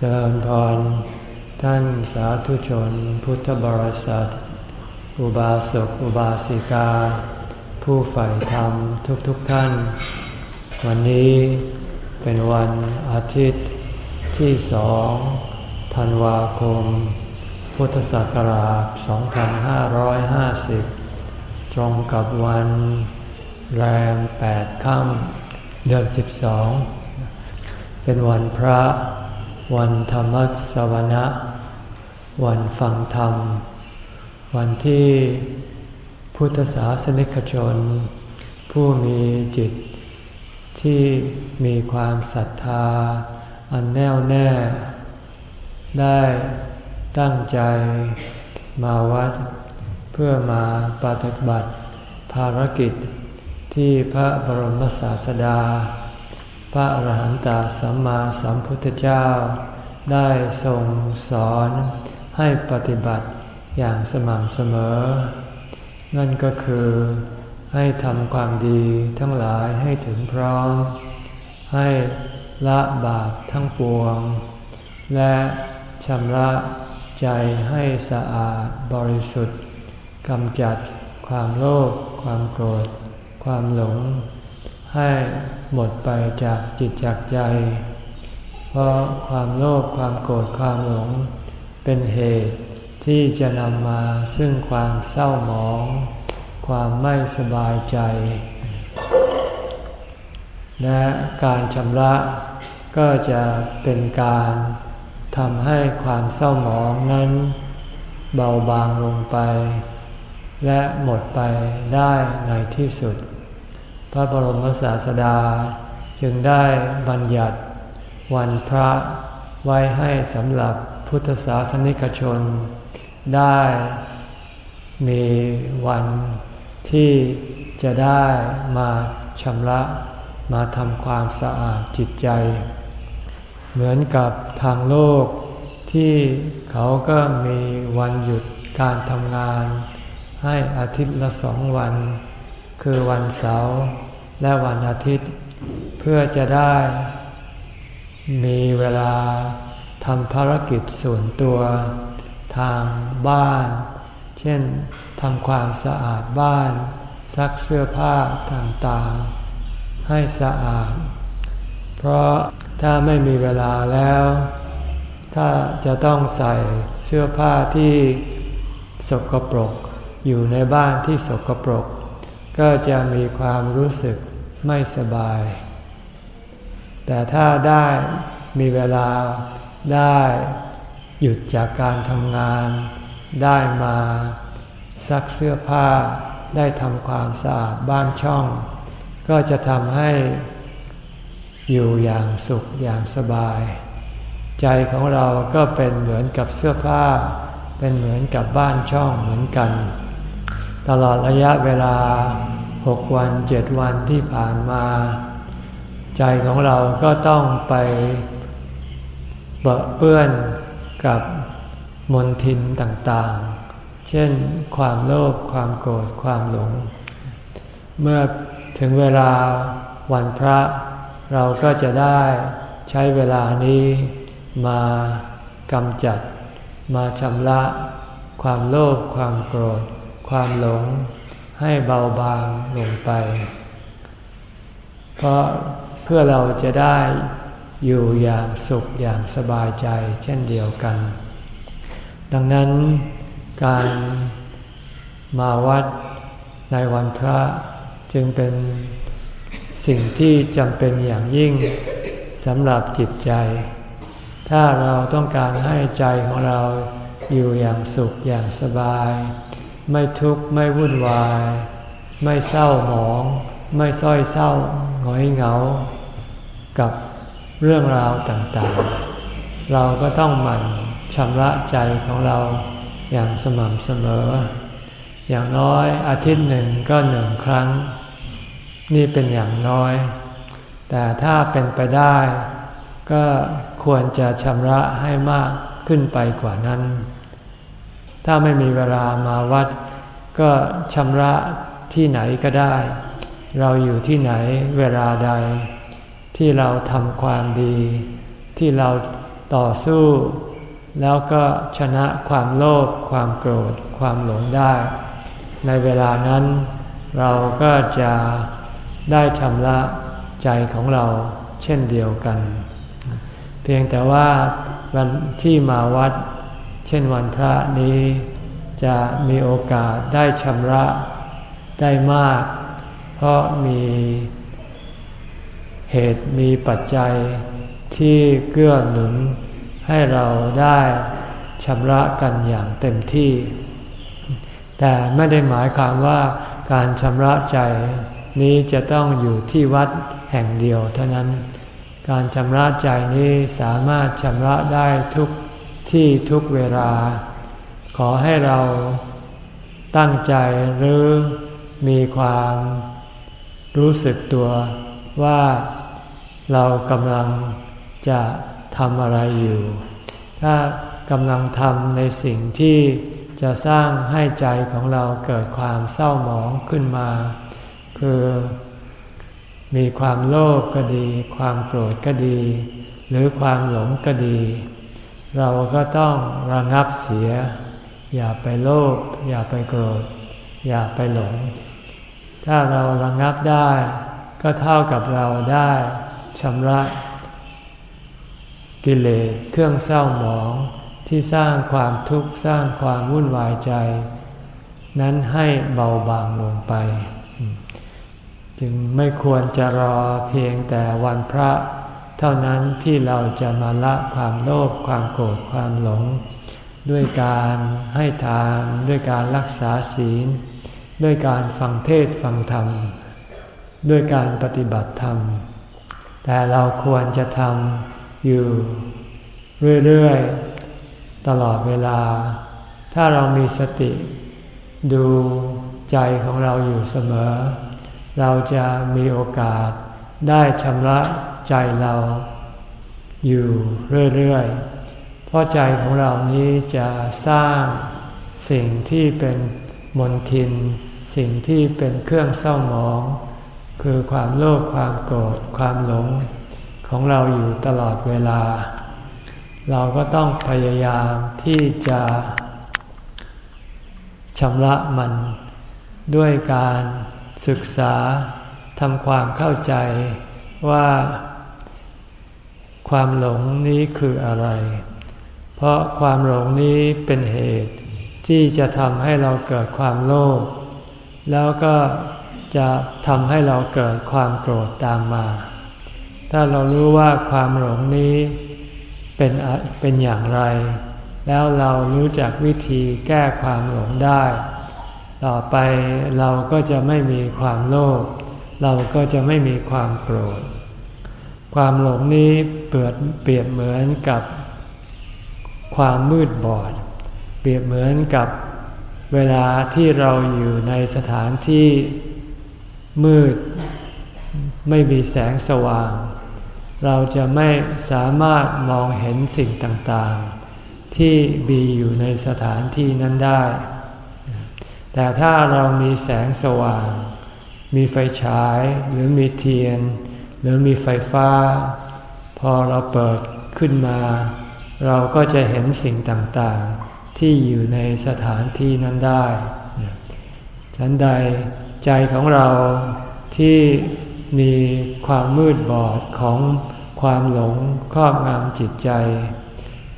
เจริญพร ท่านสาธุชนพุทธบริษัท อุบาสกอุบาสิกา ผู้ใฝ่ธรรมทุกๆทท่าน วันนี้เป็นวันอาทิตย์ที่สองธันวาคม พุทธศักราช 2550 ตรงกับวันแรม8ค่ำเดือน 12 เป็นวันพระ วันธรรมสวนะ วันฟังธรรม วันที่พุทธศาสนิกชน ผู้มีจิตที่มีความศรัทธา อันแน่วแน่ ได้ตั้งใจมาวัด เพื่อมาปฏิบัติภารกิจที่พระบรมศาสดา พระอรหันตสัมมาสัมพุทธเจ้า ได้ทรงสอนให้ปฏิบัติอย่างสม่ำเสมอ นั่นก็คือให้ทำความดีทั้งหลายให้ถึงพร้อม ให้ละบาปทั้งปวง และชำระใจให้สะอาดบริสุทธิ์กำจัดความโลภความโกรธ ความหลง ให้หมดไปจากจิตจากใจ เพราะความโลภความโกรธความหลง เป็นเหตุที่จะนำมาซึ่งความเศร้าหมอง ความไม่สบายใจ และการชำระก็จะเป็นการทำให้ความเศร้าหมองนั้นเบาบางลงไป และหมดไปได้ในที่สุด พระบรมศาสดา จึงได้บัญญัติวันพระไว้ให้สำหรับพุทธศาสนิกชน ได้มีวันที่จะได้มาชำระมาทำความสะอาดจิตใจ เหมือนกับทางโลกที่เขาก็มีวันหยุดการทำงาน ให้อาทิตย์ละสองวัน คือวันเสาร์และวันอาทิตย์ เพื่อจะได้ มีเวลาทำภารกิจส่วนตัวทางบ้าน เช่นทำความสะอาดบ้าน ซักเสื้อผ้าต่างๆ ให้สะอาด เพราะถ้าไม่มีเวลาแล้ว ถ้าจะต้องใส่เสื้อผ้าที่สกปรก อยู่ในบ้านที่สกปรก ก็จะมีความรู้สึกไม่สบาย แต่ถ้าได้มีเวลาได้หยุดจากการทำงาน ได้มาซักเสื้อผ้า ได้ทำความสะอาดบ้านช่อง ก็จะทำให้อยู่อย่างสุขอย่างสบาย ใจของเราก็เป็นเหมือนกับเสื้อผ้า เป็นเหมือนกับบ้านช่องเหมือนกัน ตลอดระยะเวลาหกวันเจ็ดวันที่ผ่านมา ใจของเราก็ต้องไปเเปื้อนกับมนทินต่างๆ เช่นความโลภความโกรธความหลง เมื่อถึงเวลาวันพระ เราก็จะได้ใช้เวลานี้มากำจัด มาชำระ ความโลภความโกรธ ความหลงให้เบาบางลงไป เพราะเพื่อเราจะได้อยู่อย่างสุขอย่างสบายใจเช่นเดียวกัน ดังนั้นการมาวัดในวันพระจึงเป็นสิ่งที่จำเป็นอย่างยิ่งสำหรับจิตใจ ถ้าเราต้องการให้ใจของเราอยู่อย่างสุขอย่างสบาย ไม่ทุกข์ไม่วุ่นวาย ไม่เศร้าหมอง ไม่ส้อยเศร้าหงอยเหงา กับเรื่องราวต่างๆ เราก็ต้องหมั่นชำระใจของเราอย่างสม่ำเสมอ อย่างน้อยอาทิตย์หนึ่งก็หนึ่งครั้ง นี่เป็นอย่างน้อย แต่ถ้าเป็นไปได้ ก็ควรจะชำระให้มากขึ้นไปกว่านั้น ถ้าไม่มีเวลามาวัด ก็ชำระที่ไหนก็ได้ เราอยู่ที่ไหนเวลาใด ที่เราทำความดี ที่เราต่อสู้ แล้วก็ชนะความโลภความโกรธ ความหลงได้ ในเวลานั้น เราก็จะได้ชำระใจของเราเช่นเดียวกัน เพียงแต่ว่าวันที่มาวัด เช่นวันพระนี้จะมีโอกาสได้ชำระได้มาก เพราะมีเหตุมีปัจจัยที่เกื้อหนุนให้เราได้ชำระกันอย่างเต็มที่ แต่ไม่ได้หมายความว่าการชำระใจนี้จะต้องอยู่ที่วัดแห่งเดียวเท่านั้น การชำระใจนี้สามารถชำระได้ทุก ที่ทุกเวลา ขอให้เราตั้งใจหรือมีความรู้สึกตัวว่าเรากำลังจะทำอะไรอยู่ ถ้ากำลังทำในสิ่งที่จะสร้างให้ใจของเราเกิดความเศร้าหมองขึ้นมา คือมีความโลภก็ดี ความโกรธก็ดี หรือความหลงก็ดี เราก็ต้องระงับเสีย อย่าไปโลภอย่าไปโกรธ อย่าไปหลง ถ้าเราระงับได้ ก็เท่ากับเราได้ชำระกิเลสเครื่องเศร้าหมองที่สร้างความทุกข์สร้างความวุ่นวายใจ นั้นให้เบาบางลงไป จึงไม่ควรจะรอเพียงแต่วันพระ เท่านั้นที่เราจะมาละความโลภความโกรธความหลง ด้วยการให้ทานด้วยการรักษาศีล ด้วยการฟังเทศฟังธรรม ด้วยการปฏิบัติธรรม แต่เราควรจะทำอยู่เรื่อยๆ ตลอดเวลา ถ้าเรามีสติ ดูใจของเราอยู่เสมอ เราจะมีโอกาสได้ชำระ ใจเราอยู่เรื่อยๆ เพราะใจของเรานี้จะสร้างสิ่งที่เป็นมนทิน สิ่งที่เป็นเครื่องเศร้าหมอง คือความโลภความโกรธความหลง ของเราอยู่ตลอดเวลา เราก็ต้องพยายามที่จะชำระมัน ด้วยการศึกษาทำความเข้าใจว่า ความหลงนี้คืออะไร เพราะความหลงนี้เป็นเหตุที่จะทำให้เราเกิดความโลภ แล้วก็จะทำให้เราเกิดความโกรธตามมา ถ้าเรารู้ว่าความหลงนี้เป็นเป็นอย่างไร แล้วเรารู้จักวิธีแก้ความหลงได้ ต่อไปเราก็จะไม่มีความโลภ เราก็จะไม่มีความโกรธ ความหลงนี้เปิดเปรียบเหมือนกับความมืดบอด เปรียบเหมือนกับเวลาที่เราอยู่ในสถานที่มืด ไม่มีแสงสว่าง เราจะไม่สามารถมองเห็นสิ่งต่างๆ ที่มีอยู่ในสถานที่นั้นได้ แต่ถ้าเรามีแสงสว่าง มีไฟฉายหรือมีเทียน หรือมีไฟฟ้า พอเราเปิดขึ้นมา เราก็จะเห็นสิ่งต่างๆ ที่อยู่ในสถานที่นั้นได้ฉันใดใจของเราที่มีความมืดบอดของความหลงครอบงำจิตใจ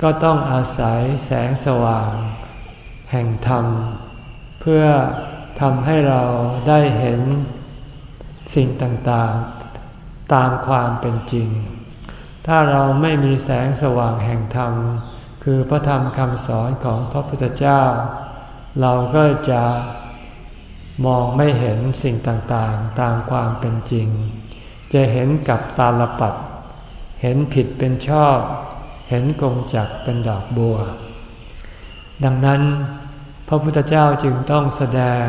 ก็ต้องอาศัยแสงสว่าง แห่งธรรม เพื่อทำให้เราได้เห็นสิ่งต่างๆ ตามความเป็นจริง ถ้าเราไม่มีแสงสว่างแห่งธรรม คือพระธรรมคำสอนของพระพุทธเจ้า เราก็จะมองไม่เห็นสิ่งต่างๆ ตามความเป็นจริง จะเห็นกับตาลปัด เห็นผิดเป็นชอบ เห็นกงจักเป็นดอกบัว ดังนั้นพระพุทธเจ้าจึงต้องแสดง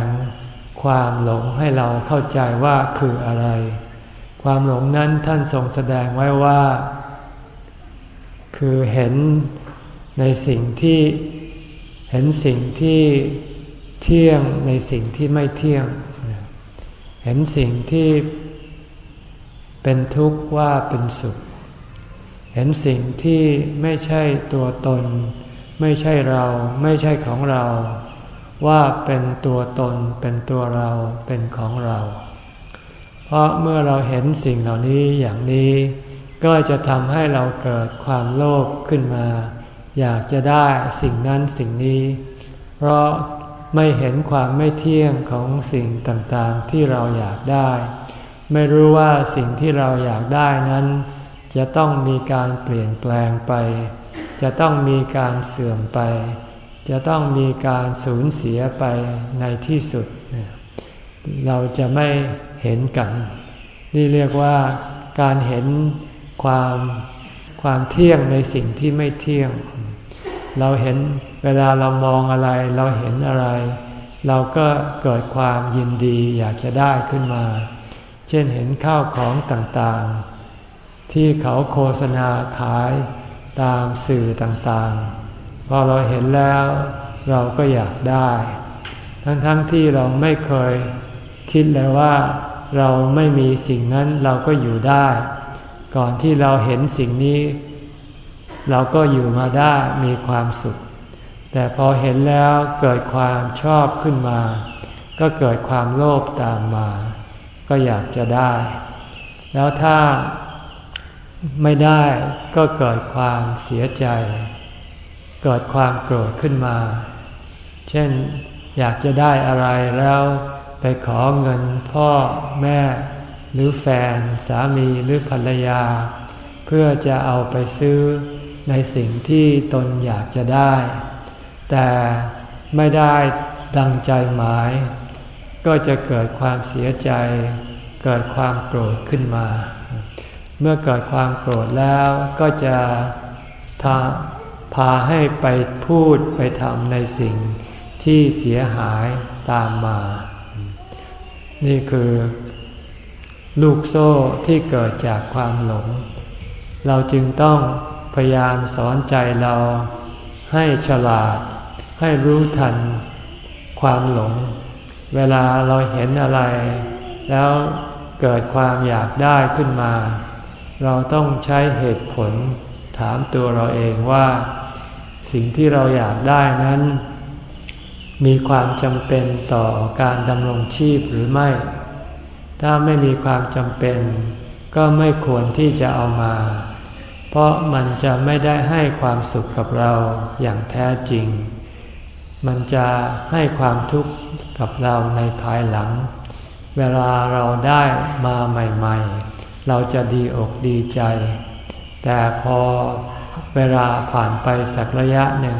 ความหลงให้เราเข้าใจว่าคืออะไร ความหลงนั้นท่านทรงแสดงไว้ว่า คือเห็นในสิ่งที่เห็นสิ่งที่เที่ยงในสิ่งที่ไม่เที่ยง เห็นสิ่งที่เป็นทุกข์ว่าเป็นสุข เห็นสิ่งที่ไม่ใช่ตัวตน ไม่ใช่เราไม่ใช่ของเรา ว่าเป็นตัวตนเป็นตัวเราเป็นของเรา เพราะเมื่อเราเห็นสิ่งเหล่านี้อย่างนี้ ก็จะทำให้เราเกิดความโลภขึ้นมา อยากจะได้สิ่งนั้นสิ่งนี้ เพราะไม่เห็นความไม่เที่ยงของสิ่งต่างๆที่เราอยากได้ ไม่รู้ว่าสิ่งที่เราอยากได้นั้น จะต้องมีการเปลี่ยนแปลงไป จะต้องมีการเสื่อมไป จะต้องมีการสูญเสียไปในที่สุด เราจะไม่ เห็นกัน นี่เรียกว่าการเห็นความความเที่ยงในสิ่งที่ไม่เที่ยง เราเห็นเวลาเรามองอะไร เราเห็นอะไร เราก็เกิดความยินดีอยากจะได้ขึ้นมา เช่นเห็นข้าวของต่างๆ ที่เขาโฆษณาขายตามสื่อต่างๆ พอเราเห็นแล้วเราก็อยากได้ ทั้งๆทที่เราไม่เคยคิดเลยว่า เราไม่มีสิ่งนั้นเราก็อยู่ได้ ก่อนที่เราเห็นสิ่งนี้ เราก็อยู่มาได้มีความสุข แต่พอเห็นแล้วเกิดความชอบขึ้นมา ก็เกิดความโลภตามมา ก็อยากจะได้ แล้วถ้าไม่ได้ก็เกิดความเสียใจ เกิดความโกรธขึ้นมา เช่นอยากจะได้อะไรแล้ว ไปขอเงินพ่อแม่หรือแฟนสามีหรือภรรยา เพื่อจะเอาไปซื้อในสิ่งที่ตนอยากจะได้ แต่ไม่ได้ดังใจหมาย ก็จะเกิดความเสียใจ เกิดความโกรธขึ้นมา เมื่อเกิดความโกรธแล้วก็จะพาให้ไปพูดไปทำในสิ่งที่เสียหายตามมา นี่คือ ลูกโซ่ที่เกิดจากความหลง เราจึงต้องพยายามสอนใจเรา ให้ฉลาด ให้รู้ทัน ความหลง เวลาเราเห็นอะไร แล้วเกิดความอยากได้ขึ้นมา เราต้องใช้เหตุผล ถามตัวเราเองว่า สิ่งที่เราอยากได้นั้น มีความจำเป็นต่อการดำรงชีพหรือไม่ ถ้าไม่มีความจำเป็น ก็ไม่ควรที่จะเอามา เพราะมันจะไม่ได้ให้ความสุขกับเราอย่างแท้จริง มันจะให้ความทุกข์กับเราในภายหลัง เวลาเราได้มาใหม่ๆ เราจะดีอกดีใจ แต่พอเวลาผ่านไปสักระยะหนึ่ง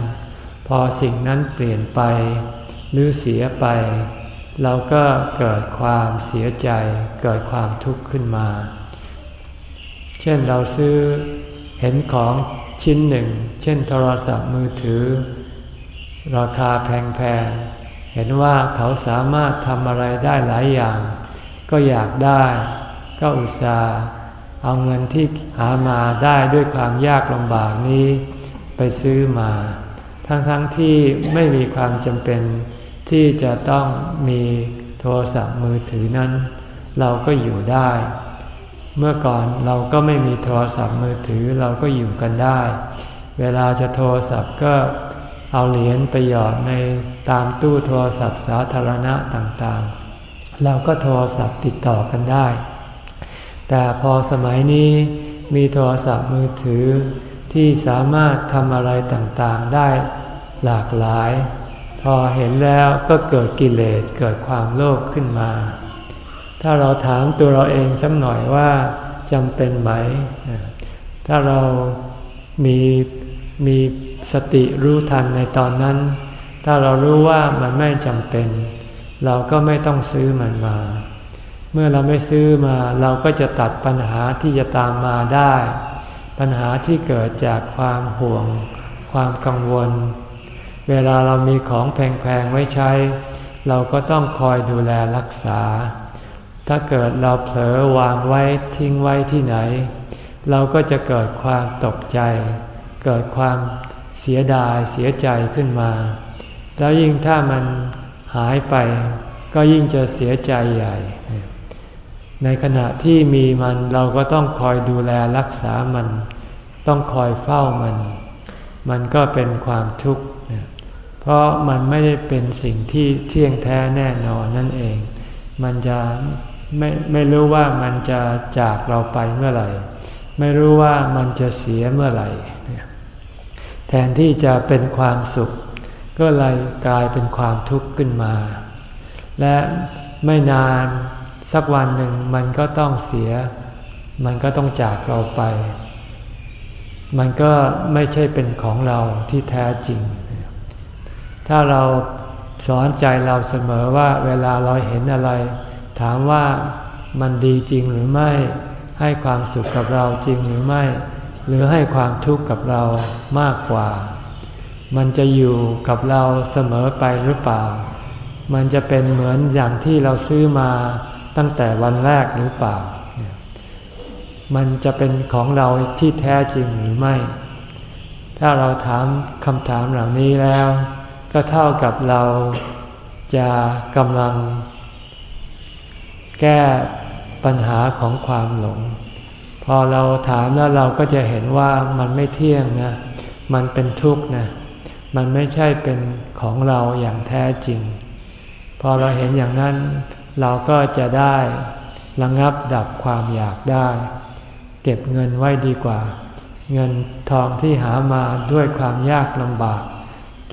อสิ่งนั้นเปลี่ยนไป หรือเสียไป เราก็เกิดความเสียใจ เกิดความทุกข์ขึ้นมา เช่นเราซื้อเห็นของชิ้นหนึ่ง เช่นโทรศัพท์มือถือ ราคาแพงๆ เห็นว่าเขาสามารถทำอะไรได้หลายอย่าง ก็อยากได้ก็อุตส่าห์เอาเงินที่หามาได้ด้วยความยากลำบากนี้ ไปซื้อมา ทั้งๆทที่ไม่มีความจำเป็น ที่จะต้องมีโทรศัพท์มือถือนั้น เราก็อยู่ได้ เมื่อก่อนเราก็ไม่มีโทรศัพท์มือถือเราก็อยู่กันได้ เวลาจะโทรศัพท์ก็เอาเหรียญไปหยอดในตามตู้โทรศัพท์สาธารณะต่างๆ เราก็โทรศัพท์ติดต่อกันได้ แต่พอสมัยนี้มีโทรศัพท์มือถือที่สามารถทำอะไรต่างๆได้ หลากหลาย พอเห็นแล้วก็เกิดกิเลสเกิดความโลภขึ้นมา ถ้าเราถามตัวเราเองสักหน่อยว่าจำเป็นไหม ถ้าเรามีมีสติรู้ทันในตอนนั้น ถ้าเรารู้ว่ามันไม่จำเป็น เราก็ไม่ต้องซื้อมันมา เมื่อเราไม่ซื้อมาเราก็จะตัดปัญหาที่จะตามมาได้ ปัญหาที่เกิดจากความห่วง ความกังวล เวลาเรามีของแพงๆไว้ใช้ เราก็ต้องคอยดูแลรักษา ถ้าเกิดเราเผลอวางไว้ทิ้งไว้ที่ไหน เราก็จะเกิดความตกใจ เกิดความเสียดายเสียใจขึ้นมา แล้วยิ่งถ้ามันหายไป ก็ยิ่งจะเสียใจใหญ่ ในขณะที่มีมันเราก็ต้องคอยดูแลรักษามัน ต้องคอยเฝ้ามัน มันก็เป็นความทุกข์ เพราะมันไม่ได้เป็นสิ่งที่เที่ยงแท้แน่นอนนั่นเอง มันจะไม่ไม่รู้ว่ามันจะจากเราไปเมื่อไหร่ ไม่รู้ว่ามันจะเสียเมื่อไหร่ แทนที่จะเป็นความสุข ก็เลยกลายเป็นความทุกข์ขึ้นมา และไม่นานสักวันหนึ่งมันก็ต้องเสีย มันก็ต้องจากเราไป มันก็ไม่ใช่เป็นของเราที่แท้จริง ถ้าเราสอนใจเราเสมอว่าเวลาเราเห็นอะไร ถามว่ามันดีจริงหรือไม่ ให้ความสุขกับเราจริงหรือไม่ หรือให้ความทุกข์กับเรามากกว่า มันจะอยู่กับเราเสมอไปหรือเปล่า มันจะเป็นเหมือนอย่างที่เราซื้อมาตั้งแต่วันแรกหรือเปล่า มันจะเป็นของเราที่แท้จริงหรือไม่ ถ้าเราถามคำถามเหล่านี้แล้ว ก็เท่ากับเราจะกำลัง แก้ปัญหาของความหลง พอเราถามแล้วเราก็จะเห็นว่ามันไม่เที่ยงนะ มันเป็นทุกข์นะ มันไม่ใช่เป็นของเราอย่างแท้จริง พอเราเห็นอย่างนั้น เราก็จะได้ระงับดับความอยากได้ เก็บเงินไว้ดีกว่า เงินทองที่หามาด้วยความยากลำบาก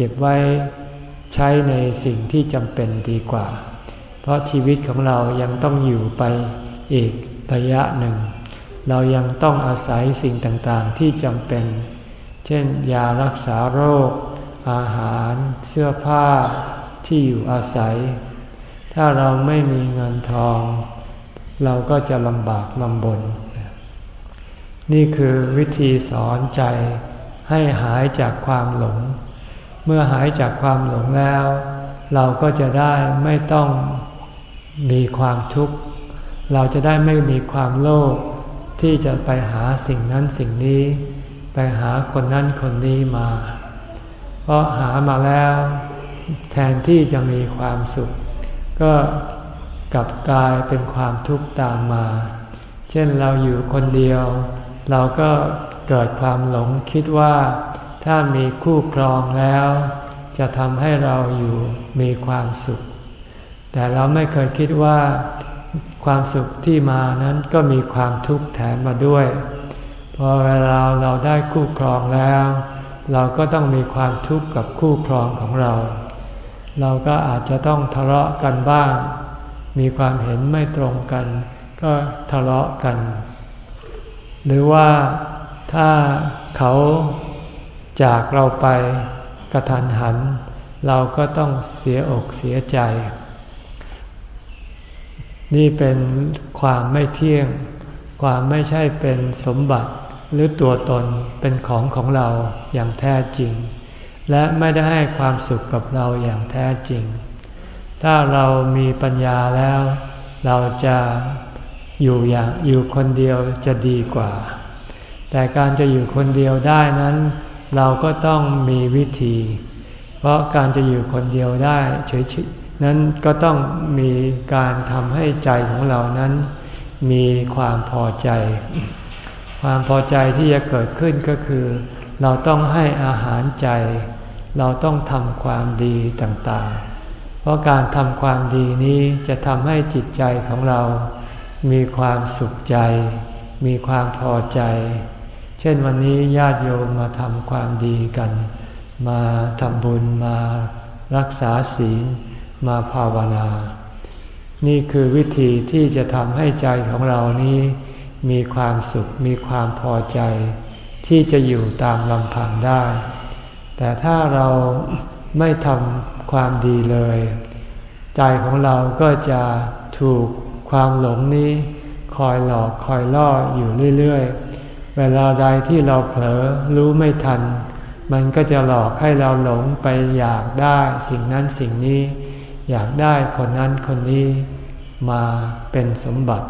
เก็บไว้ใช้ในสิ่งที่จำเป็นดีกว่า เพราะชีวิตของเรายังต้องอยู่ไปอีกระยะหนึ่ง เรายังต้องอาศัยสิ่งต่างๆที่จำเป็น เช่น ยารักษาโรค อาหาร เสื้อผ้าที่อยู่อาศัย ถ้าเราไม่มีเงินทอง เราก็จะลำบากลำบน นี่คือวิธีสอนใจให้หายจากความหลง เมื่อหายจากความหลงแล้ว เราก็จะได้ไม่ต้องมีความทุกข์ เราจะได้ไม่มีความโลภที่จะไปหาสิ่งนั้นสิ่งนี้ ไปหาคนนั้นคนนี้มา เพราะหามาแล้ว แทนที่จะมีความสุข ก็กลับกลายเป็นความทุกข์ตามมา เช่นเราอยู่คนเดียว เราก็เกิดความหลงคิดว่า ถ้ามีคู่ครองแล้ว จะทำให้เราอยู่มีความสุข แต่เราไม่เคยคิดว่าความสุขที่มานั้นก็มีความทุกข์แถมมาด้วย พอเวลาเราได้คู่ครองแล้ว เราก็ต้องมีความทุกข์กับคู่ครองของเรา เราก็อาจจะต้องทะเลาะกันบ้าง มีความเห็นไม่ตรงกัน ก็ทะเลาะกัน หรือว่าถ้าเขา จากเราไปกระทันหัน เราก็ต้องเสียอกเสียใจ นี่เป็นความไม่เที่ยง ความไม่ใช่เป็นสมบัติหรือตัวตนเป็นของของเราอย่างแท้จริง และไม่ได้ให้ความสุขกับเราอย่างแท้จริง ถ้าเรามีปัญญาแล้ว เราจะอยู่อย่างอยู่คนเดียวจะดีกว่า แต่การจะอยู่คนเดียวได้นั้น เราก็ต้องมีวิธี เพราะการจะอยู่คนเดียวได้เฉยๆนั้นก็ต้องมีการทำให้ใจของเรานั้น มีความพอใจ ความพอใจที่จะเกิดขึ้นก็คือ เราต้องให้อาหารใจ เราต้องทำความดีต่างๆ เพราะการทำความดีนี้จะทำให้จิตใจของเรา มีความสุขใจ มีความพอใจ เช่นวันนี้ญาติโยมมาทำความดีกัน มาทำบุญมารักษาศีลมาภาวนา นี่คือวิธีที่จะทำให้ใจของเรานี้มีความสุขมีความพอใจ ที่จะอยู่ตามลำพังได้ แต่ถ้าเราไม่ทำความดีเลย ใจของเราก็จะถูกความหลงนี้ คอยหลอกคอยล่ออยู่เรื่อยๆ เวลาใดที่เราเผลอรู้ไม่ทัน มันก็จะหลอกให้เราหลงไปอยากได้สิ่งนั้นสิ่งนี้ อยากได้คนนั้นคนนี้มาเป็นสมบัติ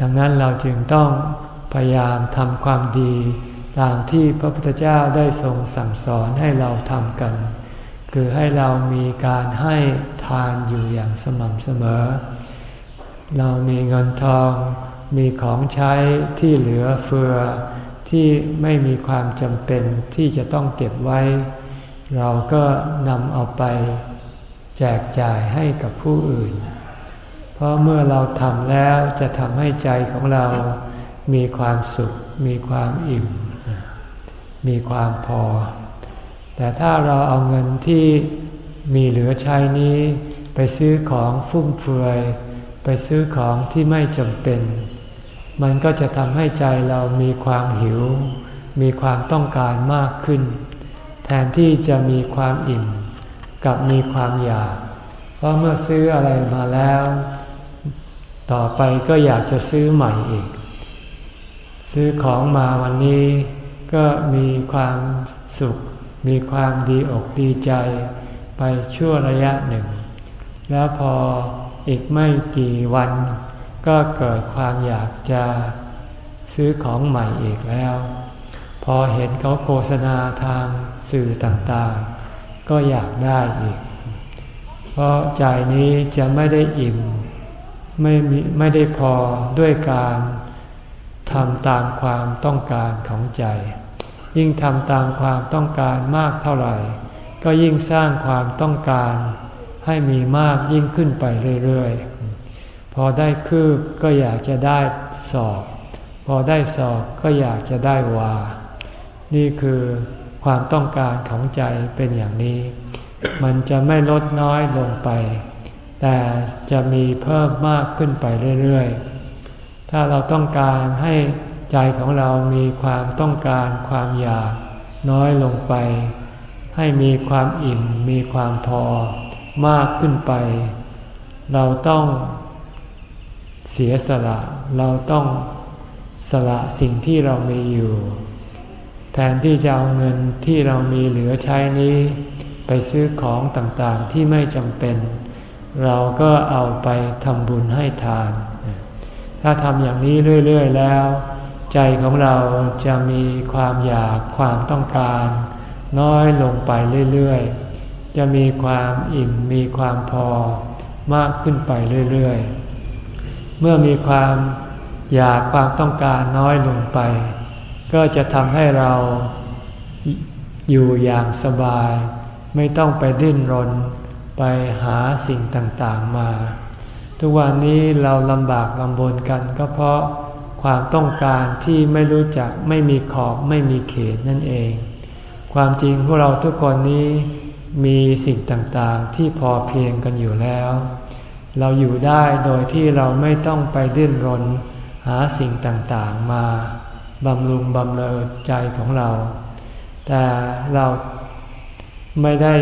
ดังนั้นเราจึงต้องพยายามทำความดี ตามที่พระพุทธเจ้าได้ทรงสั่งสอนให้เราทำกัน คือให้เรามีการให้ทานอยู่อย่างสม่ำเสมอ เรามีเงินทอง มีของใช้ที่เหลือเฟือ ที่ไม่มีความจำเป็นที่จะต้องเก็บไว้ เราก็นำเอาไป แจกจ่ายให้กับผู้อื่น เพราะเมื่อเราทำแล้วจะทำให้ใจของเรา มีความสุข มีความอิ่ม มีความพอ แต่ถ้าเราเอาเงินที่มีเหลือใช้นี้ ไปซื้อของฟุ่มเฟือยไปซื้อของที่ไม่จำเป็น มันก็จะทำให้ใจเรามีความหิว มีความต้องการมากขึ้น แทนที่จะมีความอิ่ม กับมีความอยาก เพราะเมื่อซื้ออะไรมาแล้ว ต่อไปก็อยากจะซื้อใหม่อีก ซื้อของมาวันนี้ก็มีความสุข มีความดีอกดีใจ ไปชั่วระยะหนึ่ง แล้วพออีกไม่กี่วัน ก็เกิดความอยากจะซื้อของใหม่อีกแล้ว พอเห็นเขาโฆษณาทางสื่อต่างๆ ก็อยากได้อีก เพราะใจนี้จะไม่ได้อิ่มไม่มีไม่ได้พอด้วยการทำตามความต้องการของใจ ยิ่งทำตามความต้องการมากเท่าไหร่ ก็ยิ่งสร้างความต้องการให้มีมากยิ่งขึ้นไปเรื่อยๆ พอได้คืบก็อยากจะได้สอบพอได้สอบก็อยากจะได้วา นี่คือความต้องการของใจเป็นอย่างนี้ มันจะไม่ลดน้อยลงไป แต่จะมีเพิ่มมากขึ้นไปเรื่อยๆ ถ้าเราต้องการให้ใจของเรามีความต้องการความอยากน้อยลงไป ให้มีความอิ่มมีความพอมากขึ้นไป เราต้อง เสียสละเราต้องสละสิ่งที่เรามีอยู่ แทนที่จะเอาเงินที่เรามีเหลือใช้นี้ ไปซื้อของต่างๆที่ไม่จำเป็น เราก็เอาไปทำบุญให้ทาน ถ้าทำอย่างนี้เรื่อยๆแล้ว ใจของเราจะมีความอยากความต้องการ น้อยลงไปเรื่อยๆ จะมีความอิ่มมีความพอมากขึ้นไปเรื่อยๆ เมื่อมีความอยากความต้องการน้อยลงไป ก็จะทำให้เราอยู่อย่างสบาย ไม่ต้องไปดิ้นรนไปหาสิ่งต่างๆมา ทุกวันนี้เราลำบากลำบนกันก็เพราะความต้องการที่ไม่รู้จักไม่มีขอบไม่มีเขตนั่นเอง ความจริงพวกเราทุกคนนี้มีสิ่งต่างๆที่พอเพียงกันอยู่แล้ว เราอยู่ได้โดยที่เราไม่ต้องไปดิ้นรน หาสิ่งต่างๆมาบำรุงบำเรอใจของเรา แต่เราไม่ได้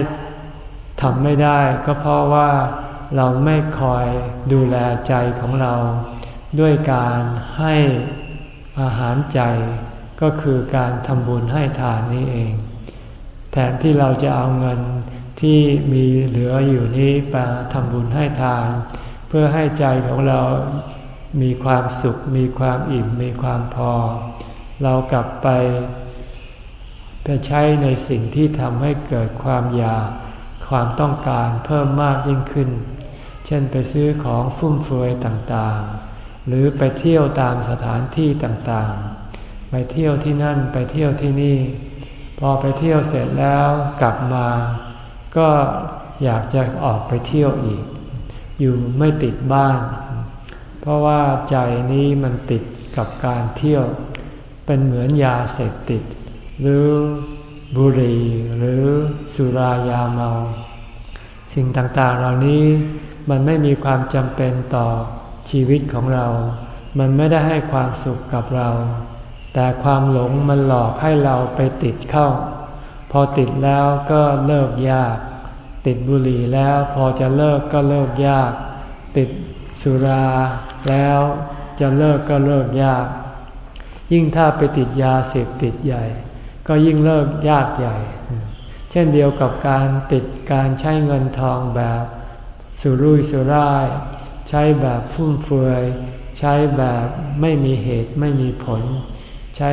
ทำไม่ได้ ก็เพราะว่าเราไม่คอยดูแลใจของเรา ด้วยการให้อาหารใจ ก็คือการทำบุญให้ทานนี้เอง แทนที่เราจะเอาเงิน ที่มีเหลืออยู่นี้ไปทำบุญให้ทาน เพื่อให้ใจของเรามีความสุข มีความอิ่ม มีความพอ เรากลับไปไปใช้ในสิ่งที่ทำให้เกิดความอยาก ความต้องการเพิ่มมากยิ่งขึ้น เช่นไปซื้อของฟุ่มเฟือยต่างๆ หรือไปเที่ยวตามสถานที่ต่างๆ ไปเที่ยวที่นั่นไปเที่ยวที่นี่ พอไปเที่ยวเสร็จแล้วกลับมา ก็อยากจะออกไปเที่ยวอีก อยู่ไม่ติดบ้าน เพราะว่าใจนี้มันติดกับการเที่ยว เป็นเหมือนยาเสพติด หรือบุหรี่หรือสุรายาเมา สิ่งต่างๆเหล่านี้มันไม่มีความจำเป็นต่อชีวิตของเรา มันไม่ได้ให้ความสุขกับเรา แต่ความหลงมันหลอกให้เราไปติดเข้า อติดแล้วก็เลิกยาก ติดบุหรี่แล้วพอจะเลิกก็เลิกยาก ติดสุราแล้วจะเลิกก็เลิกยาก ยิ่งถ้าไปติดยาเสพติดใหญ่ ก็ยิ่งเลิกยากใหญ่ เช่นเดียวกับการติดการใช้เงินทองแบบสุรุ่ยสุร่าย ใช้แบบฟุ่มเฟือย ใช้แบบไม่มีเหตุไม่มีผล ใช้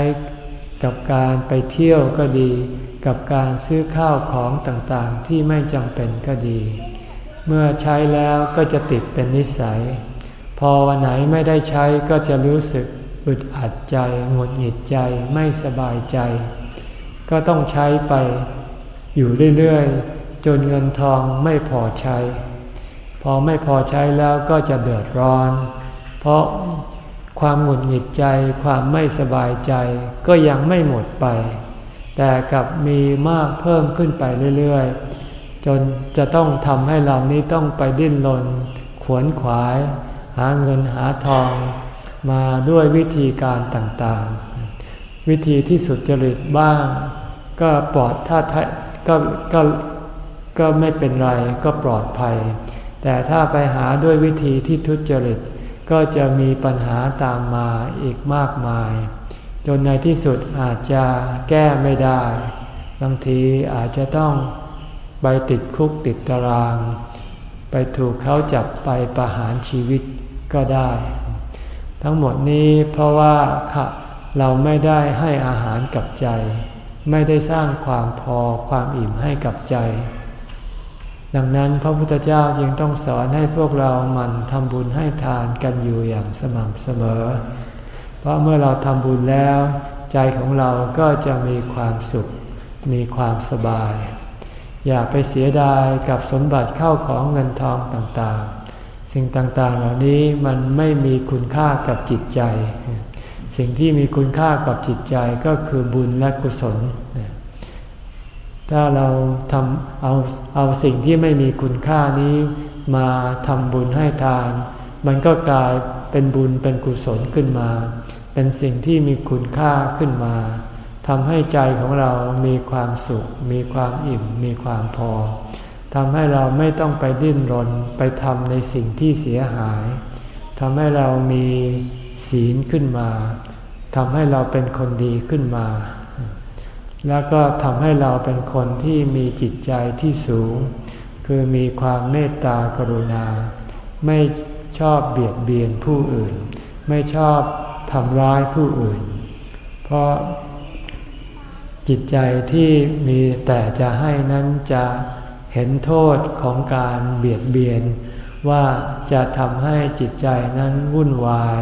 กับการไปเที่ยวก็ดี กับการซื้อข้าวของต่างๆ ที่ไม่จำเป็นก็ดี เมื่อใช้แล้วก็จะติดเป็นนิสัย พอวันไหนไม่ได้ใช้ก็จะรู้สึกอึดอัดใจหงุดหงิดใจไม่สบายใจ ก็ต้องใช้ไปอยู่เรื่อยๆ จนเงินทองไม่พอใช้ พอไม่พอใช้แล้วก็จะเดือดร้อน เพราะความหงุดหงิดใจความไม่สบายใจก็ยังไม่หมดไป แต่กับมีมากเพิ่มขึ้นไปเรื่อยๆ จนจะต้องทำให้เรานี้ต้องไปดิ้นรนขวนขวาย หาเงินหาทอง มาด้วยวิธีการต่างๆ วิธีที่สุดจริตบ้าง ก็ปลอดถ้าก็ก็ก็ไม่เป็นไรก็ปลอดภัย แต่ถ้าไปหาด้วยวิธีที่ทุจริต ก็จะมีปัญหาตามมาอีกมากมาย จนในที่สุดอาจจะแก้ไม่ได้ บางทีอาจจะต้องไปติดคุกติดตาราง ไปถูกเขาจับไปประหารชีวิตก็ได้ ทั้งหมดนี้เพราะว่าเราไม่ได้ให้อาหารกับใจ ไม่ได้สร้างความพอความอิ่มให้กับใจ ดังนั้นพระพุทธเจ้าจึงต้องสอนให้พวกเราหมั่นทำบุญให้ทานกันอยู่อย่างสม่ำเสมอ เพราะเมื่อเราทำบุญแล้ว ใจของเราก็จะมีความสุข มีความสบาย อย่าไปเสียดายกับสมบัติเข้าของเงินทองต่างๆ สิ่งต่างๆเหล่านี้มันไม่มีคุณค่ากับจิตใจ สิ่งที่มีคุณค่ากับจิตใจก็คือบุญและกุศล ถ้าเราทำเอาเอาสิ่งที่ไม่มีคุณค่านี้มาทำบุญให้ทาน มันก็กลายเป็นบุญเป็นกุศลขึ้นมา เป็นสิ่งที่มีคุณค่าขึ้นมาทำให้ใจของเรามีความสุข มีความอิ่ม มีความพอทำให้เราไม่ต้องไปดิ้นรนไปทำในสิ่งที่เสียหายทำให้เรามีศีลขึ้นมาทำให้เราเป็นคนดีขึ้นมา แล้วก็ทำให้เราเป็นคนที่มีจิตใจที่สูง คือมีความเมตตากรุณา ไม่ชอบเบียดเบียนผู้อื่น ไม่ชอบ ทำร้ายผู้อื่น เพราะจิตใจที่มีแต่จะให้นั้นจะเห็นโทษของการเบียดเบียน ว่าจะทำให้จิตใจนั้นวุ่นวาย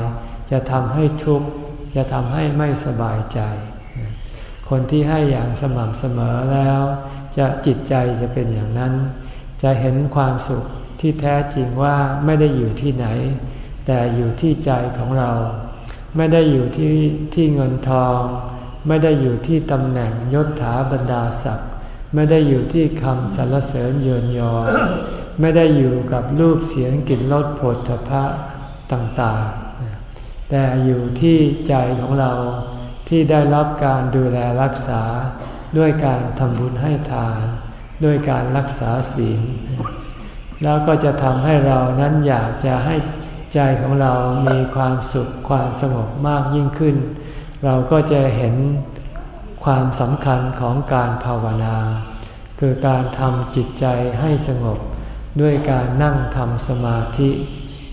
จะทำให้ทุกข์ จะทำให้ไม่สบายใจ คนที่ให้อย่างสม่ำเสมอแล้ว จะจิตใจจะเป็นอย่างนั้น จะเห็นความสุขที่แท้จริงว่าไม่ได้อยู่ที่ไหน แต่อยู่ที่ใจของเรา ไม่ได้อยู่ที่ที่เงินทอง ไม่ได้อยู่ที่ตำแหน่งยศถาบรรดาศักดิ์ไม่ได้อยู่ที่คำสรรเสริญเยินยอ ไม่ได้อยู่กับรูปเสียงกลิ่นรสผลถภะต่างๆ แต่อยู่ที่ใจของเราที่ได้รับการดูแลรักษาด้วยการทำบุญให้ทาน ด้วยการรักษาศีล แล้วก็จะทำให้เรานั้นอยากจะให้ ใจของเรามีความสุขความสงบมากยิ่งขึ้น เราก็จะเห็นความสำคัญของการภาวนา คือการทำจิตใจให้สงบ ด้วยการนั่งทำสมาธิ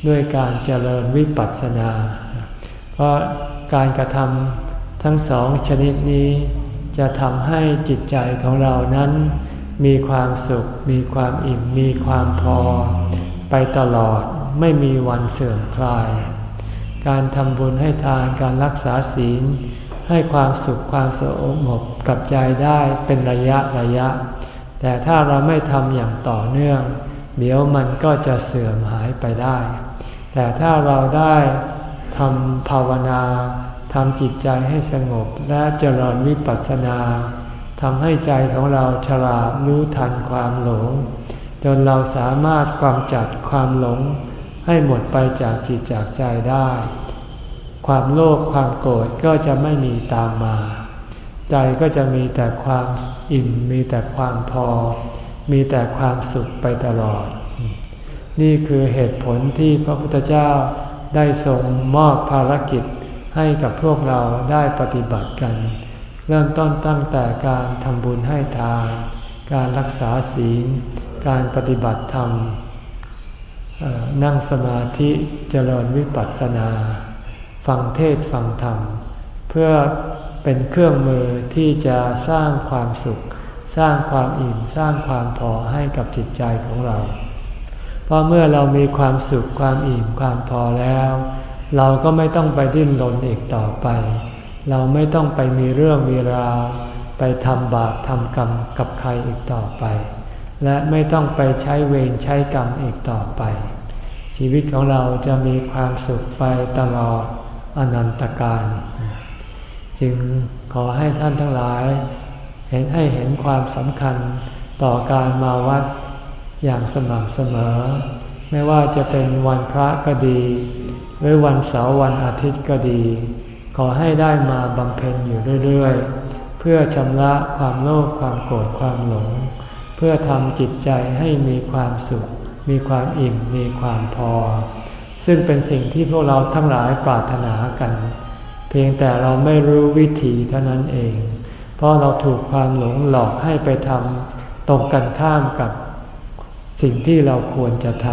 ด้วยการเจริญวิปัสสนา เพราะการกระทำทั้งสองชนิดนี้ จะทำให้จิตใจของเรานั้น มีความสุข มีความอิ่ม มีความพอ ไปตลอด ไม่มีวันเสื่อมคลาย การทำบุญให้ทานการรักษาศีล ให้ความสุขความสงบกับใจได้เป็นระยะระยะ แต่ถ้าเราไม่ทำอย่างต่อเนื่อง เดี๋ยวมันก็จะเสื่อมหายไปได้ แต่ถ้าเราได้ทำภาวนาทำจิตใจให้สงบและเจริญวิปัสสนาทำให้ใจของเราฉลาดรู้ทันความหลง จนเราสามารถความจัดความหลง ให้หมดไปจากจิตจากใจได้ ความโลภความโกรธก็จะไม่มีตามมา ใจก็จะมีแต่ความอิ่มมีแต่ความพอ มีแต่ความสุขไปตลอด นี่คือเหตุผลที่พระพุทธเจ้าได้ทรงมอบภารกิจให้กับพวกเราได้ปฏิบัติกัน เริ่มต้นตั้งแต่การทำบุญให้ทาน การรักษาศีล การปฏิบัติธรรม นั่งสมาธิเจริญวิปัสสนา ฟังเทศฟังธรรม เพื่อเป็นเครื่องมือที่จะสร้างความสุข สร้างความอิ่มสร้างความพอให้กับจิตใจของเรา เพราะเมื่อเรามีความสุขความอิ่มความพอแล้ว เราก็ไม่ต้องไปดิ้นรนอีกต่อไป เราไม่ต้องไปมีเรื่องมีราวไปทำบาปทำกรรมกับใครอีกต่อไป และไม่ต้องไปใช้เวรใช้กรรมอีกต่อไป ชีวิตของเราจะมีความสุขไปตลอดอนันตการ จึงขอให้ท่านทั้งหลาย เห็นให้เห็นความสำคัญต่อการมาวัดอย่างสม่ำเสมอ ไม่ว่าจะเป็นวันพระก็ดี หรือวันเสาร์วันอาทิตย์ก็ดี ขอให้ได้มาบำเพ็ญอยู่เรื่อย ๆ เพื่อชำระความโลภความโกรธความหลง เพื่อทำจิตใจให้มีความสุข มีความอิ่ม มีความพอ ซึ่งเป็นสิ่งที่พวกเราทั้งหลายปรารถนากัน เพียงแต่เราไม่รู้วิธีเท่านั้นเอง เพราะเราถูกความหลงหลอกให้ไปทำตรงกันข้ามกับสิ่งที่เราควรจะท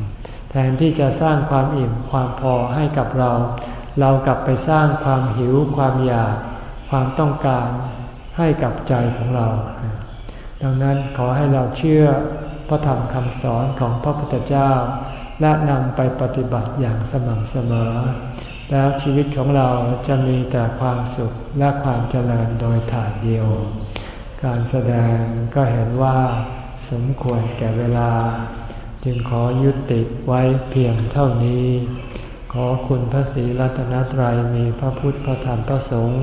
ำแทนที่จะสร้างความอิ่มความพอให้กับเรา เรากลับไปสร้างความหิวความอยาก ความต้องการให้กับใจของเรา ดังนั้นขอให้เราเชื่อพระธรรมคำสอนของพระพุทธเจ้า และนำไปปฏิบัติอย่างสม่ำเสมอ แล้วชีวิตของเราจะมีแต่ความสุขและความเจริญโดยถ่ายเดียว การแสดงก็เห็นว่าสมควรแก่เวลา จึงขอยุติไว้เพียงเท่านี้ ขอคุณพระศรีรัตนตรัยมีพระพุทธพระธรรมพระสงฆ์